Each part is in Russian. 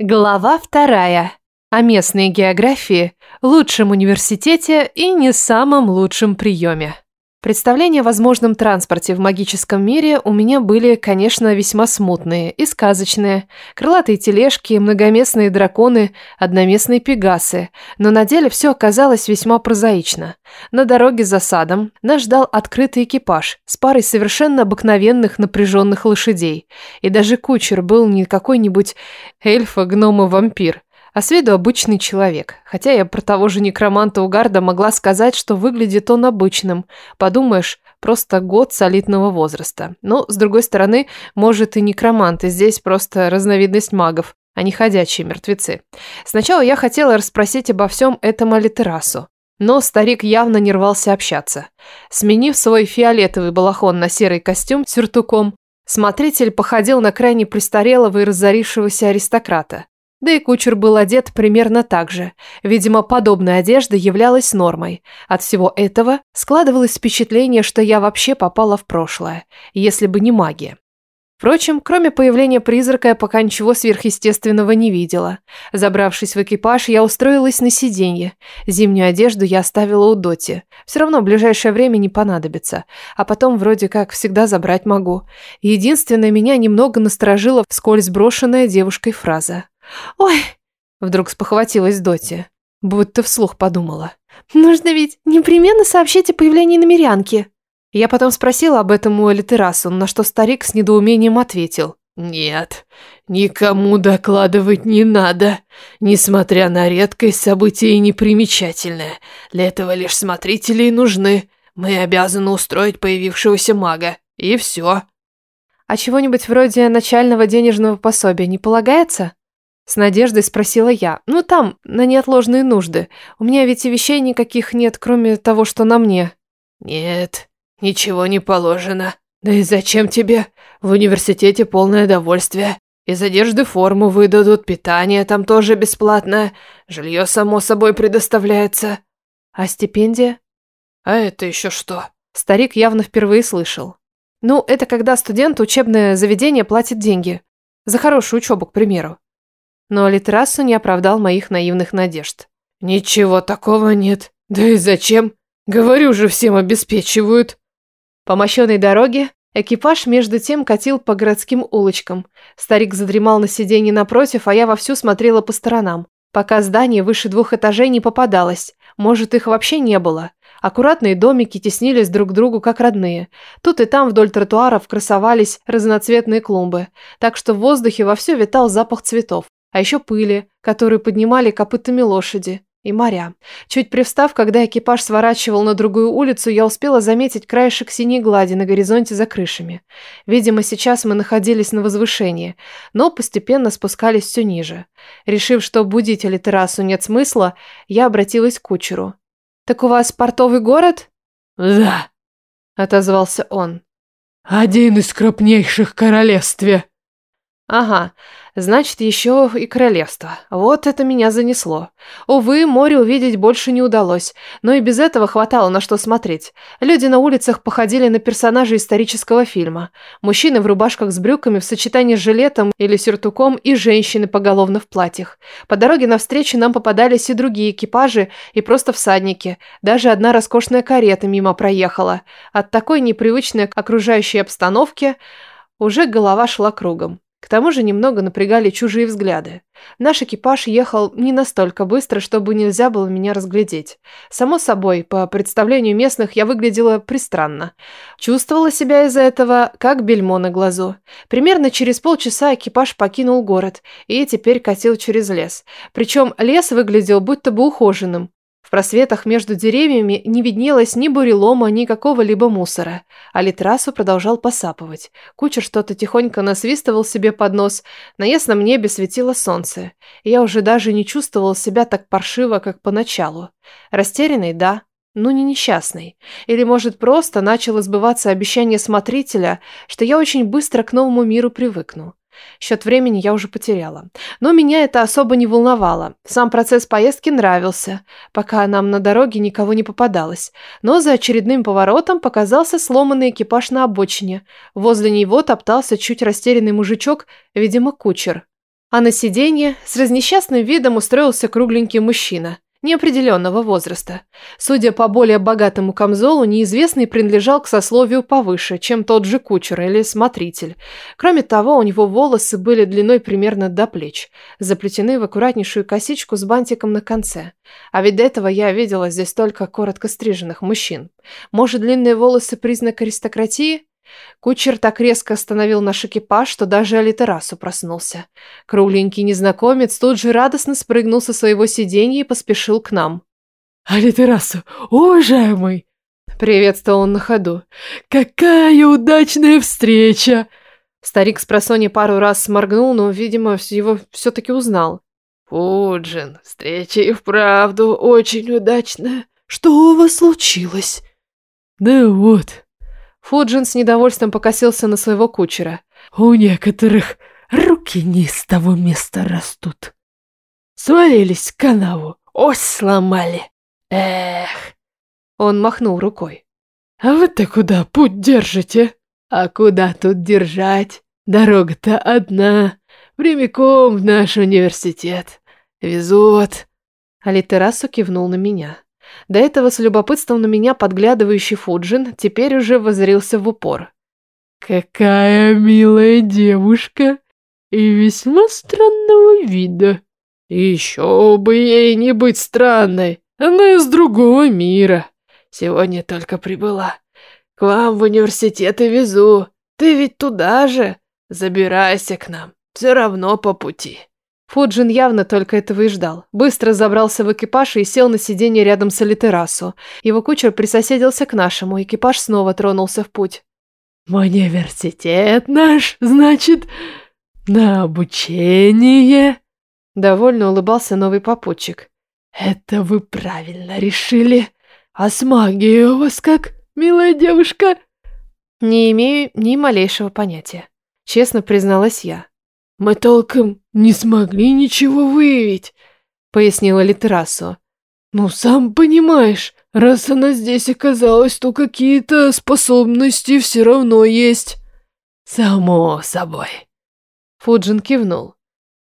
Глава вторая. О местной географии, лучшем университете и не самом лучшем приеме. Представления о возможном транспорте в магическом мире у меня были, конечно, весьма смутные и сказочные. Крылатые тележки, многоместные драконы, одноместные пегасы. Но на деле все оказалось весьма прозаично. На дороге за садом нас ждал открытый экипаж с парой совершенно обыкновенных напряженных лошадей. И даже кучер был не какой-нибудь эльфа, гном и вампир, а с виду обычный человек. Хотя я про того же некроманта Угарда могла сказать, что выглядит он обычным. Подумаешь, просто год солидного возраста. Но, с другой стороны, может и некромант, и здесь просто разновидность магов, а не ходячие мертвецы. Сначала я хотела расспросить обо всем этом Алитерасу. Но старик явно не рвался общаться. Сменив свой фиолетовый балахон на серый костюм с сюртуком, смотритель походил на крайне престарелого и разорившегося аристократа. Да и кучер был одет примерно так же. Видимо, подобная одежда являлась нормой. От всего этого складывалось впечатление, что я вообще попала в прошлое, если бы не магия. Впрочем, кроме появления призрака, я пока ничего сверхъестественного не видела. Забравшись в экипаж, я устроилась на сиденье. Зимнюю одежду я оставила у Доти. Все равно в ближайшее время не понадобится. А потом вроде как всегда забрать могу. Единственное, меня немного насторожила вскользь брошенная девушкой фраза. «Ой!» – вдруг спохватилась Доти, будто вслух подумала. «Нужно ведь непременно сообщить о появлении намерянки». Я потом спросила об этом у Элитерасу, на что старик с недоумением ответил. «Нет, никому докладывать не надо, несмотря на редкость события и непримечательное. Для этого лишь смотрители и нужны. Мы обязаны устроить появившегося мага, и все». «А чего-нибудь вроде начального денежного пособия не полагается?» С надеждой спросила я. «Ну там, на неотложные нужды. У меня ведь и вещей никаких нет, кроме того, что на мне». «Нет, ничего не положено. Да и зачем тебе? В университете полное довольствие. Из одежды форму выдадут, питание там тоже бесплатное. Жилье, само собой, предоставляется». «А стипендия?» «А это еще что?» Старик явно впервые слышал. «Ну, это когда студент учебное заведение платит деньги. За хорошую учебу, к примеру но Алитрасу не оправдал моих наивных надежд. «Ничего такого нет. Да и зачем? Говорю же, всем обеспечивают». По мощенной дороге экипаж между тем катил по городским улочкам. Старик задремал на сиденье напротив, а я вовсю смотрела по сторонам. Пока здание выше двух этажей не попадалось. Может, их вообще не было. Аккуратные домики теснились друг к другу, как родные. Тут и там вдоль тротуаров красовались разноцветные клумбы, так что в воздухе вовсю витал запах цветов а еще пыли, которые поднимали копытами лошади, и моря. Чуть привстав, когда экипаж сворачивал на другую улицу, я успела заметить краешек синей глади на горизонте за крышами. Видимо, сейчас мы находились на возвышении, но постепенно спускались все ниже. Решив, что будить террасу нет смысла, я обратилась к кучеру. «Так у вас портовый город?» «Да», — отозвался он. «Один из крупнейших в королевстве». «Ага, Значит, еще и королевство. Вот это меня занесло. Увы, море увидеть больше не удалось, но и без этого хватало на что смотреть. Люди на улицах походили на персонажей исторического фильма. Мужчины в рубашках с брюками в сочетании с жилетом или сюртуком и женщины поголовно в платьях. По дороге навстречу нам попадались и другие экипажи, и просто всадники. Даже одна роскошная карета мимо проехала. От такой непривычной окружающей обстановки уже голова шла кругом. К тому же немного напрягали чужие взгляды. Наш экипаж ехал не настолько быстро, чтобы нельзя было меня разглядеть. Само собой, по представлению местных я выглядела пристранно. Чувствовала себя из-за этого как бельмо на глазу. Примерно через полчаса экипаж покинул город и теперь катил через лес. Причем лес выглядел будто бы ухоженным. В просветах между деревьями не виднелось ни бурелома, ни какого-либо мусора. А Литрасу продолжал посапывать. Кучер что-то тихонько насвистывал себе под нос. На ясном небе светило солнце. И я уже даже не чувствовал себя так паршиво, как поначалу. Растерянный, да, но не несчастный. Или, может, просто начало сбываться обещание смотрителя, что я очень быстро к новому миру привыкну. Счет времени я уже потеряла. Но меня это особо не волновало. Сам процесс поездки нравился, пока нам на дороге никого не попадалось. Но за очередным поворотом показался сломанный экипаж на обочине. Возле него топтался чуть растерянный мужичок, видимо, кучер. А на сиденье с разнесчастным видом устроился кругленький мужчина неопределенного возраста. Судя по более богатому камзолу, неизвестный принадлежал к сословию повыше, чем тот же кучер или смотритель. Кроме того, у него волосы были длиной примерно до плеч, заплетены в аккуратнейшую косичку с бантиком на конце. А ведь до этого я видела здесь только коротко стриженных мужчин. Может, длинные волосы признак аристократии? Кучер так резко остановил наш экипаж, что даже Алитерасу проснулся. Кругленький незнакомец тут же радостно спрыгнул со своего сиденья и поспешил к нам. «Алитерасу, уважаемый!» Приветствовал он на ходу. «Какая удачная встреча!» Старик с просони пару раз сморгнул, но, видимо, его все-таки узнал. «Фуджин, встреча и вправду очень удачная. Что у вас случилось?» «Да вот, Фуджин с недовольством покосился на своего кучера. «У некоторых руки не из того места растут. Свалились в канаву, ось сломали. Эх!» Он махнул рукой. «А вы-то куда путь держите?» «А куда тут держать? Дорога-то одна, прямиком в наш университет. Везут». Алитерасу кивнул на меня. До этого с любопытством на меня подглядывающий Фуджин теперь уже возрился в упор. «Какая милая девушка и весьма странного вида. Еще бы ей не быть странной, она из другого мира. Сегодня только прибыла. К вам в университет и везу. Ты ведь туда же. Забирайся к нам, все равно по пути». Фуджин явно только этого и ждал. Быстро забрался в экипаж и сел на сиденье рядом с Алитерасу. Его кучер присоседился к нашему, экипаж снова тронулся в путь. «В университет наш, значит, на обучение?» Довольно улыбался новый попутчик. «Это вы правильно решили. А с магией у вас как, милая девушка?» «Не имею ни малейшего понятия», — честно призналась я. Мы толком не смогли ничего выявить, пояснила Литерасу. Ну, сам понимаешь, раз она здесь оказалась, то какие-то способности все равно есть. Само собой. Фуджин кивнул.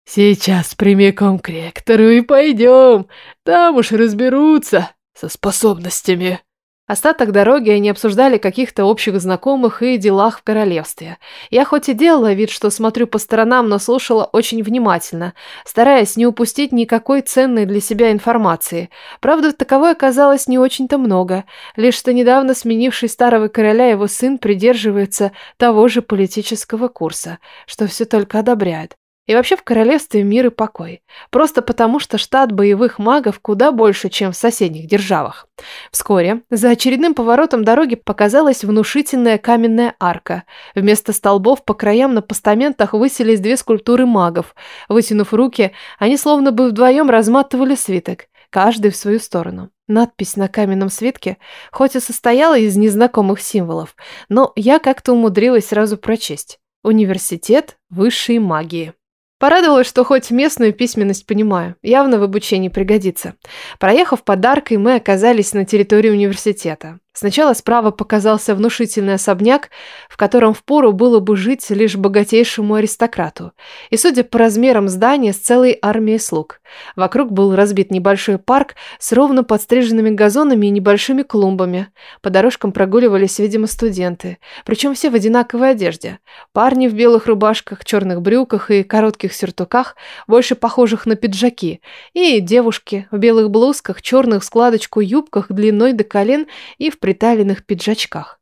Сейчас прямиком к ректору и пойдем. Там уж разберутся со способностями. Остаток дороги они обсуждали каких-то общих знакомых и делах в королевстве. Я хоть и делала вид, что смотрю по сторонам, но слушала очень внимательно, стараясь не упустить никакой ценной для себя информации. Правда, таковой оказалось не очень-то много, лишь что недавно сменивший старого короля его сын придерживается того же политического курса, что все только одобряет. И вообще в королевстве мир и покой. Просто потому, что штат боевых магов куда больше, чем в соседних державах. Вскоре за очередным поворотом дороги показалась внушительная каменная арка. Вместо столбов по краям на постаментах высились две скульптуры магов. Вытянув руки, они словно бы вдвоем разматывали свиток, каждый в свою сторону. Надпись на каменном свитке хоть и состояла из незнакомых символов, но я как-то умудрилась сразу прочесть. Университет высшей магии. Порадовалась, что хоть местную письменность понимаю, явно в обучении пригодится. Проехав подаркой, мы оказались на территории университета. Сначала справа показался внушительный особняк, в котором впору было бы жить лишь богатейшему аристократу. И, судя по размерам здания, с целой армией слуг. Вокруг был разбит небольшой парк с ровно подстриженными газонами и небольшими клумбами. По дорожкам прогуливались, видимо, студенты. Причем все в одинаковой одежде. Парни в белых рубашках, черных брюках и коротких сюртуках, больше похожих на пиджаки. И девушки в белых блузках, черных складочку юбках длиной до колен и в приталенных пиджачках.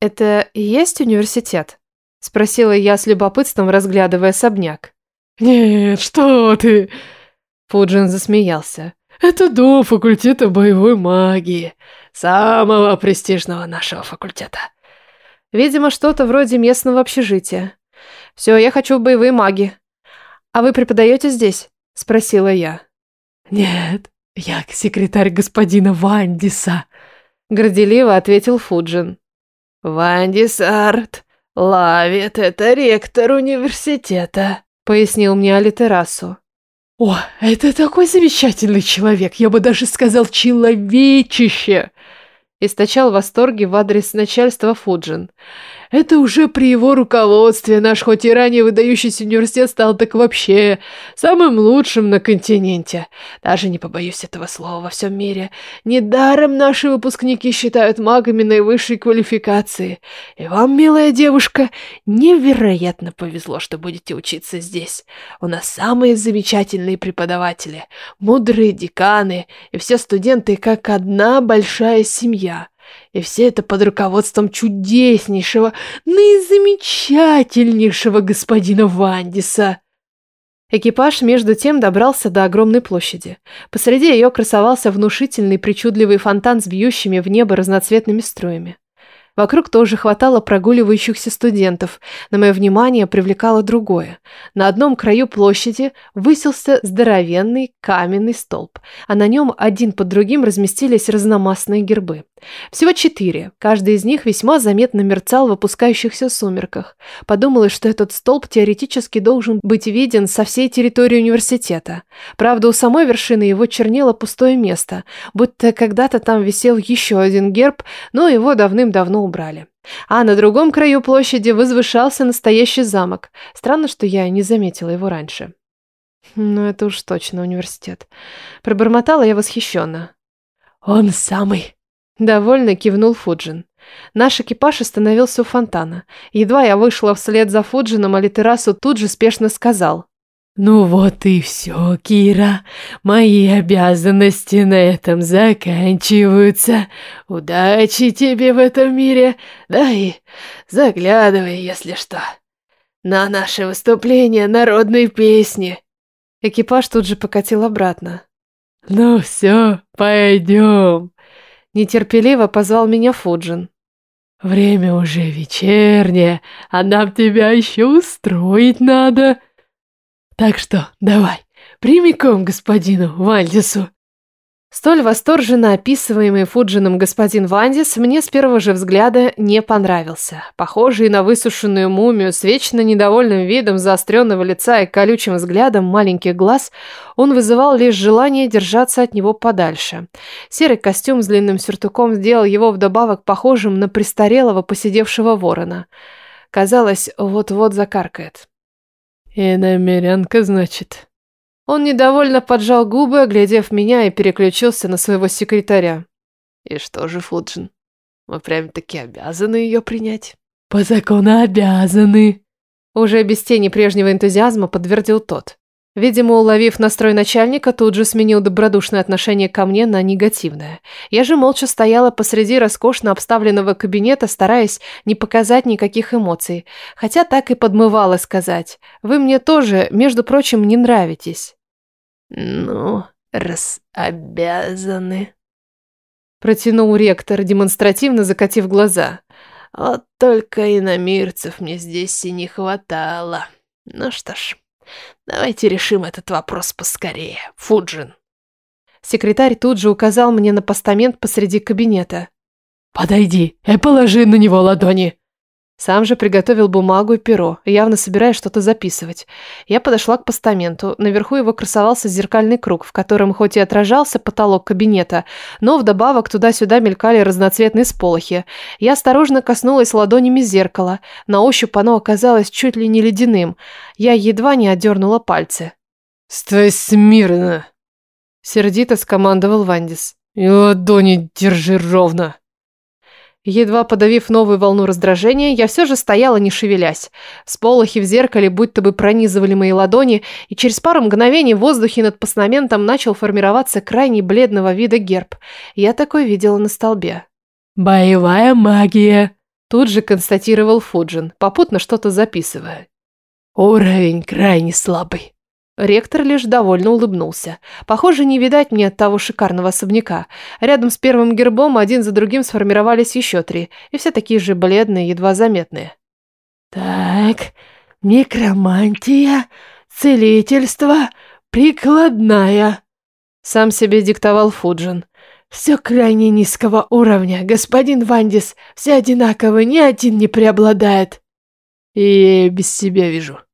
«Это и есть университет?» – спросила я с любопытством, разглядывая особняк. «Нет, что ты!» Фуджин засмеялся. «Это дом факультета боевой магии, самого престижного нашего факультета». «Видимо, что-то вроде местного общежития. Все, я хочу в боевые маги. А вы преподаете здесь?» – спросила я. «Нет, я секретарь господина Вандиса», Горделиво ответил Фуджин. «Ванди Сарт, Лавит – это ректор университета», – пояснил мне Алитерасу. «О, это такой замечательный человек, я бы даже сказал человечище!» Источал восторги в адрес начальства Фуджин. Это уже при его руководстве наш хоть и ранее выдающийся университет стал так вообще самым лучшим на континенте. Даже не побоюсь этого слова во всем мире. Недаром наши выпускники считают магами наивысшей квалификации. И вам, милая девушка, невероятно повезло, что будете учиться здесь. У нас самые замечательные преподаватели, мудрые деканы, и все студенты как одна большая семья. И все это под руководством чудеснейшего, наизамечательнейшего господина Вандиса. Экипаж между тем добрался до огромной площади. Посреди ее красовался внушительный причудливый фонтан с бьющими в небо разноцветными струями. Вокруг тоже хватало прогуливающихся студентов, но мое внимание привлекало другое. На одном краю площади высился здоровенный каменный столб, а на нем один под другим разместились разномастные гербы. Всего четыре, каждый из них весьма заметно мерцал в опускающихся сумерках. Подумалось, что этот столб теоретически должен быть виден со всей территории университета. Правда, у самой вершины его чернело пустое место, будто когда-то там висел еще один герб, но его давным-давно убрали. А на другом краю площади возвышался настоящий замок. Странно, что я не заметила его раньше. Ну, это уж точно университет. Пробормотала я восхищенно. «Он самый!» Довольно кивнул Фуджин. Наш экипаж остановился у фонтана. Едва я вышла вслед за Фуджином, Алитерасу тут же спешно сказал. «Ну вот и все, Кира. Мои обязанности на этом заканчиваются. Удачи тебе в этом мире. Да и заглядывай, если что. На наше выступление народной песни». Экипаж тут же покатил обратно. «Ну все, пойдем». Нетерпеливо позвал меня Фуджин. «Время уже вечернее, а нам тебя еще устроить надо. Так что давай, прямиком господину Вальдису». Столь восторженно описываемый Фуджином господин Вандис мне с первого же взгляда не понравился. Похожий на высушенную мумию с вечно недовольным видом заостренного лица и колючим взглядом маленьких глаз, он вызывал лишь желание держаться от него подальше. Серый костюм с длинным сюртуком сделал его вдобавок похожим на престарелого посидевшего ворона. Казалось, вот-вот закаркает. «И намерянка, значит?» Он недовольно поджал губы, оглядев меня, и переключился на своего секретаря. «И что же, Фуджин, мы прям-таки обязаны ее принять?» «По закону обязаны!» Уже без тени прежнего энтузиазма подтвердил тот. Видимо, уловив настрой начальника, тут же сменил добродушное отношение ко мне на негативное. Я же молча стояла посреди роскошно обставленного кабинета, стараясь не показать никаких эмоций. Хотя так и подмывала сказать. Вы мне тоже, между прочим, не нравитесь. «Ну, раз обязаны...» Протянул ректор, демонстративно закатив глаза. «Вот только иномирцев мне здесь и не хватало. Ну что ж, давайте решим этот вопрос поскорее. Фуджин». Секретарь тут же указал мне на постамент посреди кабинета. «Подойди и положи на него ладони», сам же приготовил бумагу и перо, явно собираясь что-то записывать. Я подошла к постаменту. Наверху его красовался зеркальный круг, в котором хоть и отражался потолок кабинета, но вдобавок туда-сюда мелькали разноцветные сполохи. Я осторожно коснулась ладонями зеркала. На ощупь оно оказалось чуть ли не ледяным. Я едва не отдернула пальцы. «Стой смирно!» Сердито скомандовал Вандис. «И ладони держи ровно!» Едва подавив новую волну раздражения, я все же стояла, не шевелясь. Сполохи в зеркале будто бы пронизывали мои ладони, и через пару мгновений в воздухе над постаментом начал формироваться крайне бледного вида герб. Я такой видела на столбе. «Боевая магия», – тут же констатировал Фуджин, попутно что-то записывая. «Уровень крайне слабый». Ректор лишь довольно улыбнулся. Похоже, не видать мне того шикарного особняка. Рядом с первым гербом один за другим сформировались еще три, и все такие же бледные, едва заметные. «Так, некромантия, целительство, прикладная», — сам себе диктовал Фуджин. «Все крайне низкого уровня, господин Вандис, все одинаковы, ни один не преобладает». «И без себя вижу»,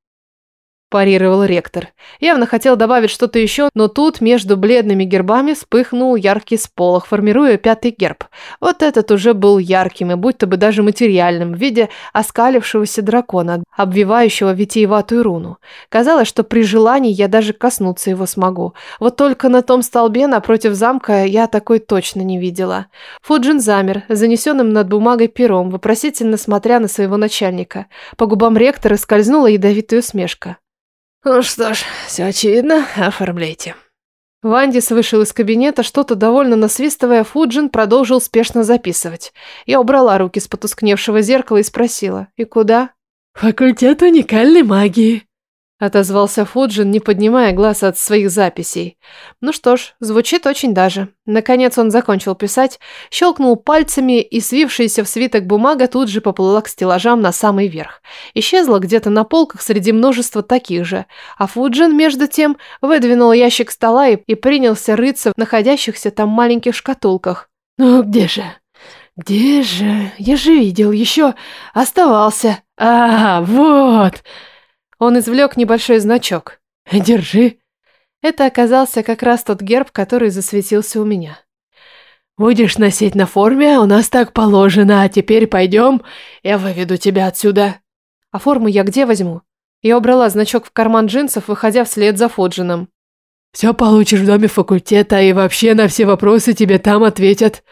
парировал ректор. Явно хотел добавить что-то еще, но тут между бледными гербами вспыхнул яркий сполох, формируя пятый герб. Вот этот уже был ярким и будто бы даже материальным, в виде оскалившегося дракона, обвивающего витиеватую руну. Казалось, что при желании я даже коснуться его смогу. Вот только на том столбе напротив замка я такой точно не видела. Фуджин замер, занесенным над бумагой пером, вопросительно смотря на своего начальника. По губам ректора скользнула ядовитая усмешка. Ну что ж, все очевидно, оформляйте. Вандис вышел из кабинета, что-то довольно насвистывая, Фуджин продолжил спешно записывать. Я убрала руки с потускневшего зеркала и спросила, и куда? «Факультет уникальной магии», Отозвался Фуджин, не поднимая глаз от своих записей. Ну что ж, звучит очень даже. Наконец он закончил писать, щелкнул пальцами, и свившаяся в свиток бумага тут же поплыла к стеллажам на самый верх. Исчезла где-то на полках среди множества таких же. А Фуджин, между тем, выдвинул ящик стола и, и принялся рыться в находящихся там маленьких шкатулках. «Ну где же? Где же? Я же видел, еще оставался. А, вот!» Он извлек небольшой значок. «Держи». Это оказался как раз тот герб, который засветился у меня. «Будешь носить на форме, у нас так положено, а теперь пойдем, я выведу тебя отсюда». «А форму я где возьму?» Я убрала значок в карман джинсов, выходя вслед за Фоджином. «Все получишь в доме факультета, и вообще на все вопросы тебе там ответят».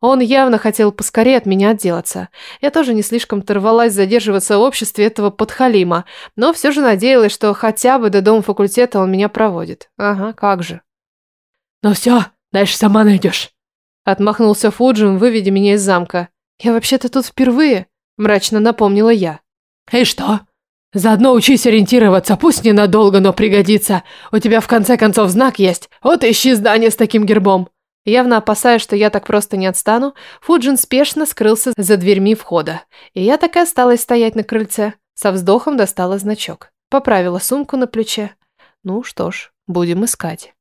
Он явно хотел поскорее от меня отделаться. Я тоже не слишком-то рвалась задерживаться в обществе этого подхалима, но все же надеялась, что хотя бы до дома факультета он меня проводит. Ага, как же. «Ну все, дальше сама найдешь», — отмахнулся Фуджин, выведя меня из замка. «Я вообще-то тут впервые», — мрачно напомнила я. «И что? Заодно учись ориентироваться, пусть ненадолго, но пригодится. У тебя в конце концов знак есть, вот ищи здание с таким гербом». Явно опасаясь, что я так просто не отстану, Фуджин спешно скрылся за дверьми входа. И я так и осталась стоять на крыльце. Со вздохом достала значок. Поправила сумку на плече. Ну что ж, будем искать.